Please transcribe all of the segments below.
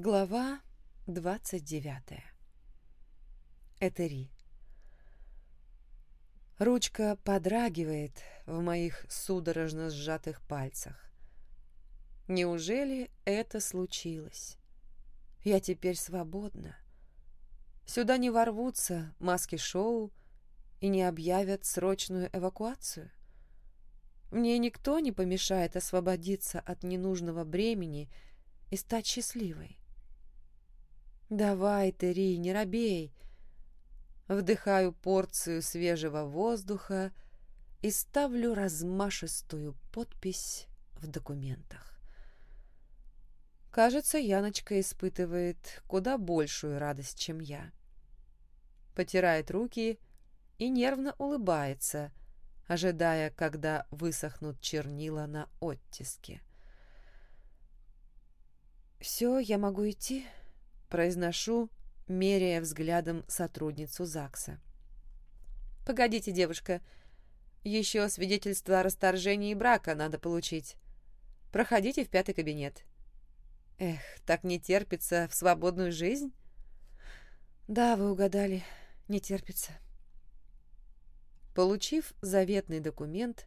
Глава двадцать девятая. Этери. Ручка подрагивает в моих судорожно сжатых пальцах. Неужели это случилось? Я теперь свободна. Сюда не ворвутся маски-шоу и не объявят срочную эвакуацию. Мне никто не помешает освободиться от ненужного бремени и стать счастливой. «Давай, Терри, не робей!» Вдыхаю порцию свежего воздуха и ставлю размашистую подпись в документах. Кажется, Яночка испытывает куда большую радость, чем я. Потирает руки и нервно улыбается, ожидая, когда высохнут чернила на оттиске. «Все, я могу идти?» — произношу, меряя взглядом сотрудницу ЗАГСа. «Погодите, девушка, еще свидетельство о расторжении брака надо получить. Проходите в пятый кабинет». «Эх, так не терпится в свободную жизнь?» «Да, вы угадали, не терпится». Получив заветный документ,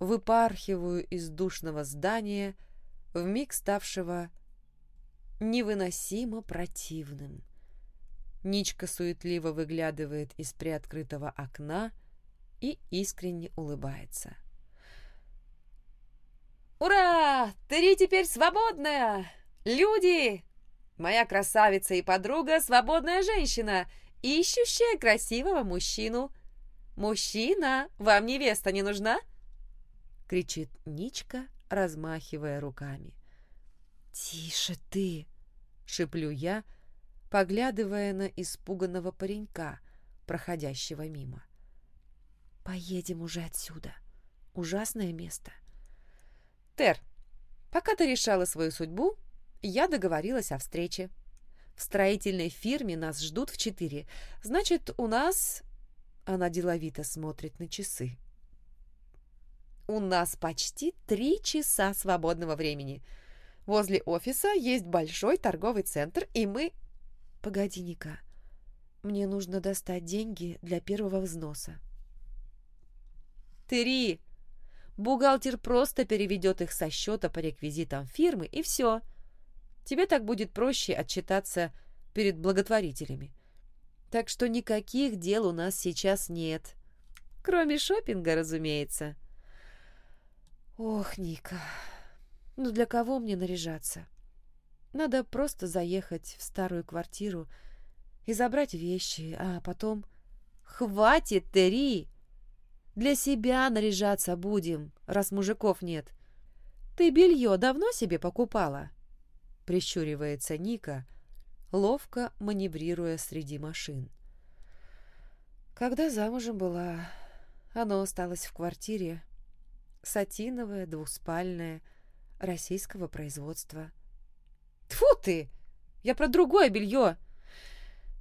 выпархиваю из душного здания, вмиг ставшего невыносимо противным. Ничка суетливо выглядывает из приоткрытого окна и искренне улыбается. «Ура! Ты теперь свободная! Люди! Моя красавица и подруга — свободная женщина, ищущая красивого мужчину. Мужчина, вам невеста не нужна?» — кричит Ничка, размахивая руками. «Тише ты!» — шеплю я, поглядывая на испуганного паренька, проходящего мимо. «Поедем уже отсюда. Ужасное место». «Тер, пока ты решала свою судьбу, я договорилась о встрече. В строительной фирме нас ждут в четыре. Значит, у нас...» Она деловито смотрит на часы. «У нас почти три часа свободного времени. Возле офиса есть большой торговый центр, и мы... Погоди, Ника. Мне нужно достать деньги для первого взноса. Три. Бухгалтер просто переведет их со счета по реквизитам фирмы, и все. Тебе так будет проще отчитаться перед благотворителями. Так что никаких дел у нас сейчас нет. Кроме шопинга, разумеется. Ох, Ника... Ну для кого мне наряжаться? Надо просто заехать в старую квартиру и забрать вещи, а потом... Хватит, Терри! Для себя наряжаться будем, раз мужиков нет. Ты белье давно себе покупала? Прищуривается Ника, ловко маневрируя среди машин. Когда замужем была, оно осталось в квартире. Сатиновое, двуспальное, российского производства. Тфу ты! Я про другое белье!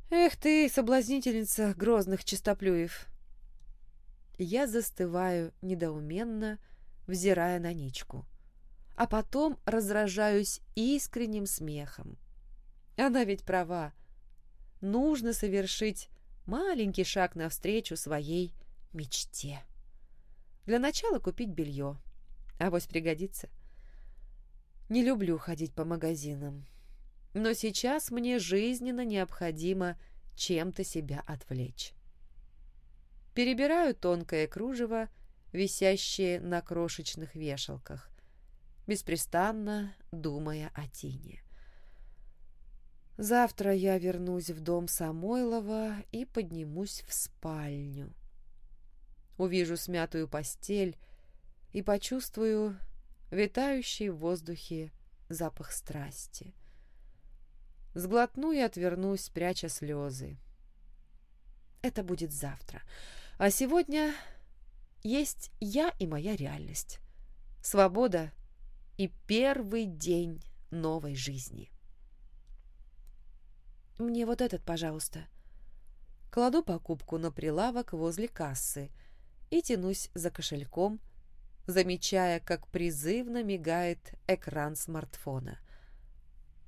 Эх ты, соблазнительница грозных чистоплюев! Я застываю недоуменно, взирая на Ничку. А потом раздражаюсь искренним смехом. Она ведь права. Нужно совершить маленький шаг навстречу своей мечте. Для начала купить белье. Авось пригодится. Не люблю ходить по магазинам. Но сейчас мне жизненно необходимо чем-то себя отвлечь. Перебираю тонкое кружево, висящее на крошечных вешалках, беспрестанно думая о Тине. Завтра я вернусь в дом Самойлова и поднимусь в спальню. Увижу смятую постель и почувствую витающий в воздухе запах страсти. Сглотну и отвернусь, пряча слезы. Это будет завтра. А сегодня есть я и моя реальность. Свобода и первый день новой жизни. Мне вот этот, пожалуйста. Кладу покупку на прилавок возле кассы и тянусь за кошельком, замечая, как призывно мигает экран смартфона.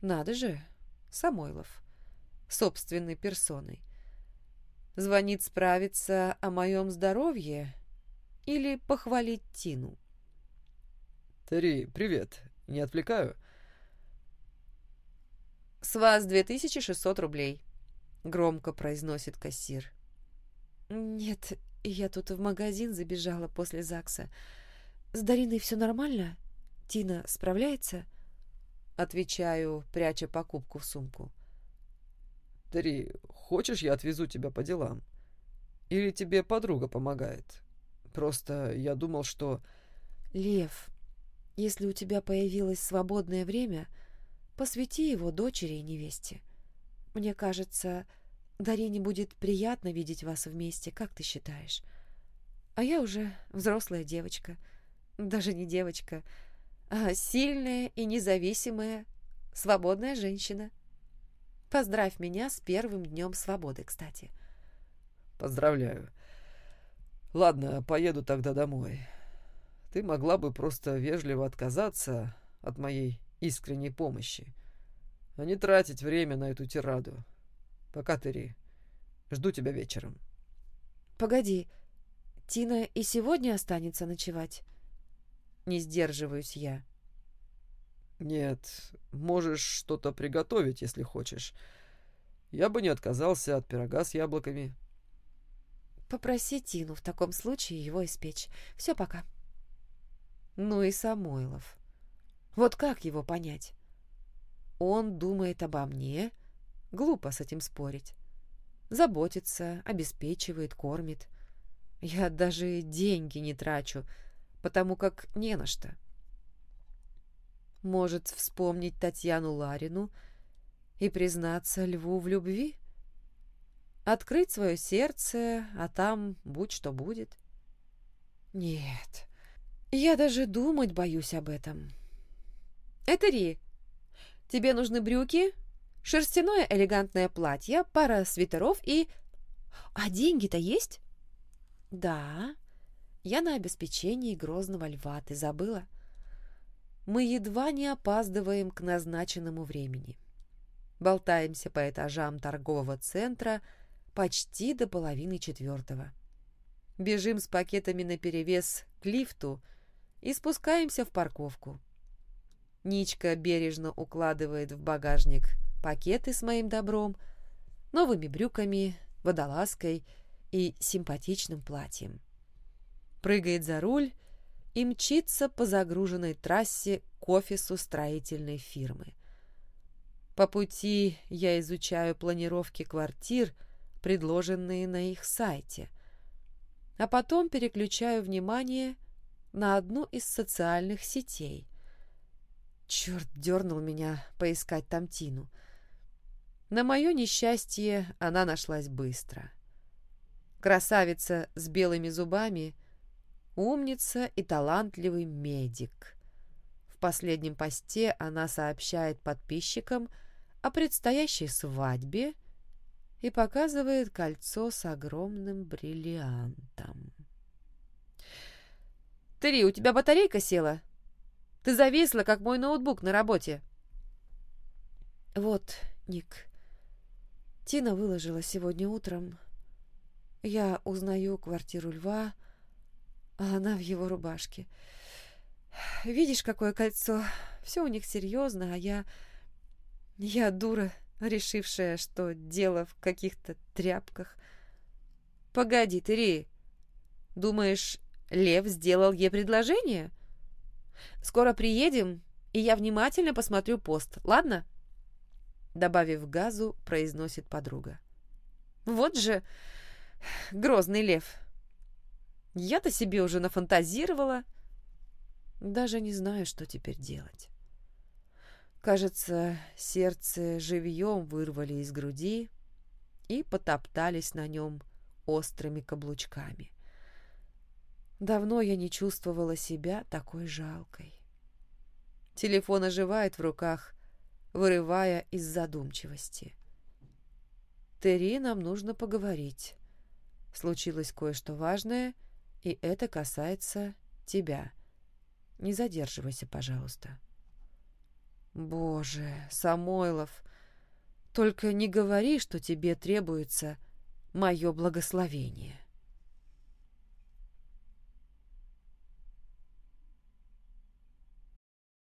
Надо же, Самойлов, собственной персоной. Звонит справиться о моем здоровье или похвалить Тину. «Терри, привет. Не отвлекаю?» «С вас 2600 рублей», — громко произносит кассир. «Нет, я тут в магазин забежала после ЗАГСа. С Дариной все нормально? Тина справляется?» Отвечаю, пряча покупку в сумку. «Терри, хочешь, я отвезу тебя по делам? Или тебе подруга помогает? Просто я думал, что...» «Лев, если у тебя появилось свободное время, посвяти его дочери и невесте. Мне кажется, Дарине будет приятно видеть вас вместе, как ты считаешь? А я уже взрослая девочка. Даже не девочка, а сильная и независимая, свободная женщина. Поздравь меня с первым днем свободы, кстати. Поздравляю. Ладно, поеду тогда домой. Ты могла бы просто вежливо отказаться от моей искренней помощи, а не тратить время на эту тираду. Пока, Терри. Жду тебя вечером. Погоди, Тина и сегодня останется ночевать? Не сдерживаюсь я. Нет, можешь что-то приготовить, если хочешь. Я бы не отказался от пирога с яблоками. Попроси Тину в таком случае его испечь. Все, пока. Ну и Самойлов. Вот как его понять? Он думает обо мне, Глупо с этим спорить. Заботится, обеспечивает, кормит. Я даже деньги не трачу, потому как не на что. Может вспомнить Татьяну Ларину и признаться льву в любви? Открыть свое сердце, а там будь что будет? Нет, я даже думать боюсь об этом. Этери, тебе нужны брюки, Шерстяное элегантное платье, пара свитеров и... А деньги-то есть? Да. Я на обеспечении грозного льва, ты забыла? Мы едва не опаздываем к назначенному времени. Болтаемся по этажам торгового центра почти до половины четвертого. Бежим с пакетами наперевес к лифту и спускаемся в парковку. Ничка бережно укладывает в багажник пакеты с моим добром, новыми брюками, водолазкой и симпатичным платьем. Прыгает за руль и мчится по загруженной трассе к офису строительной фирмы. По пути я изучаю планировки квартир, предложенные на их сайте, а потом переключаю внимание на одну из социальных сетей. Черт дернул меня поискать там Тину. На мое несчастье она нашлась быстро. Красавица с белыми зубами, умница и талантливый медик. В последнем посте она сообщает подписчикам о предстоящей свадьбе и показывает кольцо с огромным бриллиантом. «Три, у тебя батарейка села? Ты зависла, как мой ноутбук на работе». «Вот, Ник, Тина выложила сегодня утром. Я узнаю квартиру льва, а она в его рубашке. Видишь, какое кольцо? Все у них серьезно, а я... Я дура, решившая, что дело в каких-то тряпках. Погоди, ты, Думаешь, Лев сделал ей предложение? Скоро приедем, и я внимательно посмотрю пост, ладно?» Добавив газу, произносит подруга. Вот же грозный лев. Я-то себе уже нафантазировала. Даже не знаю, что теперь делать. Кажется, сердце живьем вырвали из груди и потоптались на нем острыми каблучками. Давно я не чувствовала себя такой жалкой. Телефон оживает в руках, вырывая из задумчивости. «Терри, нам нужно поговорить. Случилось кое-что важное, и это касается тебя. Не задерживайся, пожалуйста». «Боже, Самойлов, Только не говори, что тебе требуется мое благословение.